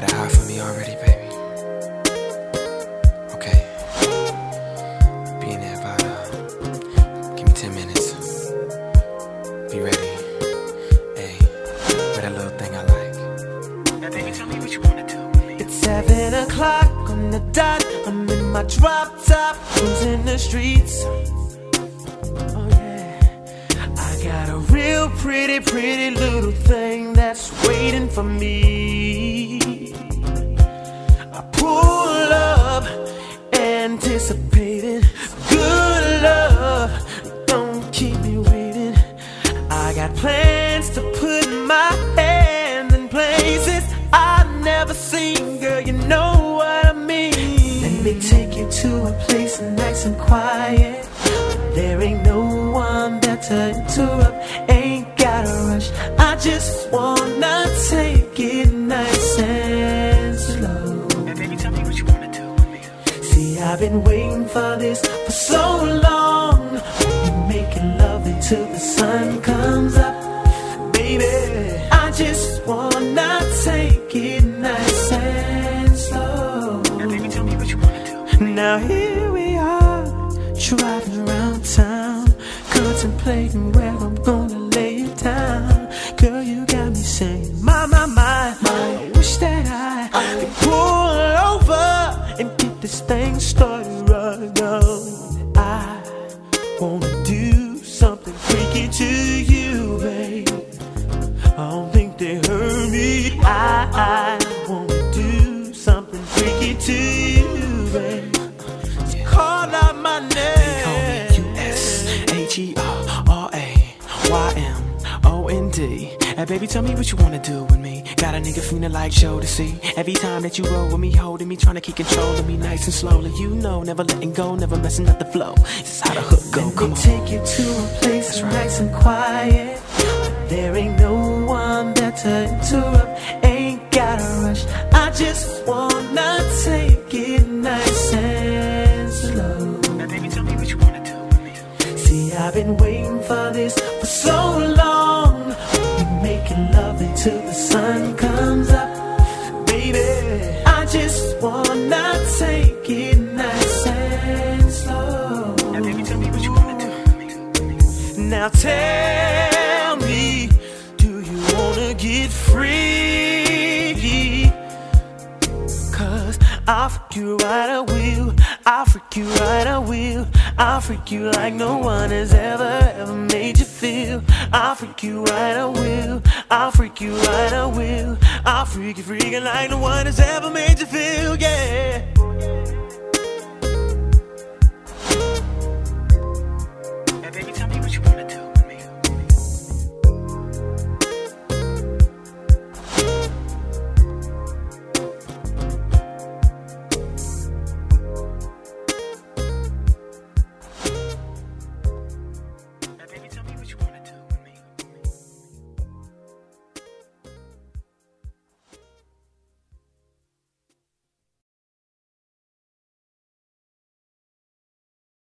got a eye for me already, baby. Okay. Be in there about, uh, give me 10 minutes. Be ready. Hey, with that little thing I like. Now, baby, tell me what you wanna do. It's seven o'clock on the dot. I'm in my drop top, cruising the streets. Oh yeah, I got a real pretty, pretty little thing that's waiting for me. Good love. Don't keep me waiting. I got plans to put my hand in places I've never seen, girl. You know what I mean. Let me take you to a place nice and quiet. There ain't no one there to interrupt. Ain't gotta rush. I just wanna take it I've been waiting for this for so long. We making love until the sun comes up, baby. I just wanna take it nice and slow. Now, baby, tell me what you wanna do. Now here we are, driving around town, contemplating where I'm gonna this thing started now. I wanna do something freaky to you, babe. I don't think they heard me. I, I wanna do something freaky to you, babe. So call out my name. They Call me name. U.S. H-E-R-R-A Y-M-O-N-D. Hey, baby, tell me what you wanna do with me. Got a nigga feeling like show to see. Every time that you roll with me, holding me, trying to keep control of me nice and slowly. You know, never letting go, never messing up the flow. This is how the hook go. Let Come me on. take you to a place That's right. nice and quiet. There ain't no one better to interrupt. Ain't gotta rush. I just wanna take it nice and slow. Now, baby, tell me what you wanna do with me. See, I've been waiting for this for so long. Just wanna take it nice and slow. Now, baby, tell me what you wanna do. Now tell me, do you wanna get free? Cause I'll freak you right, I will. I'll freak you right, I will. I'll freak you like no one has ever, ever made you feel. I'll freak you right, I will. I'll freak you right, I will. I'll freak you freaking like no one has ever made you feel, yeah.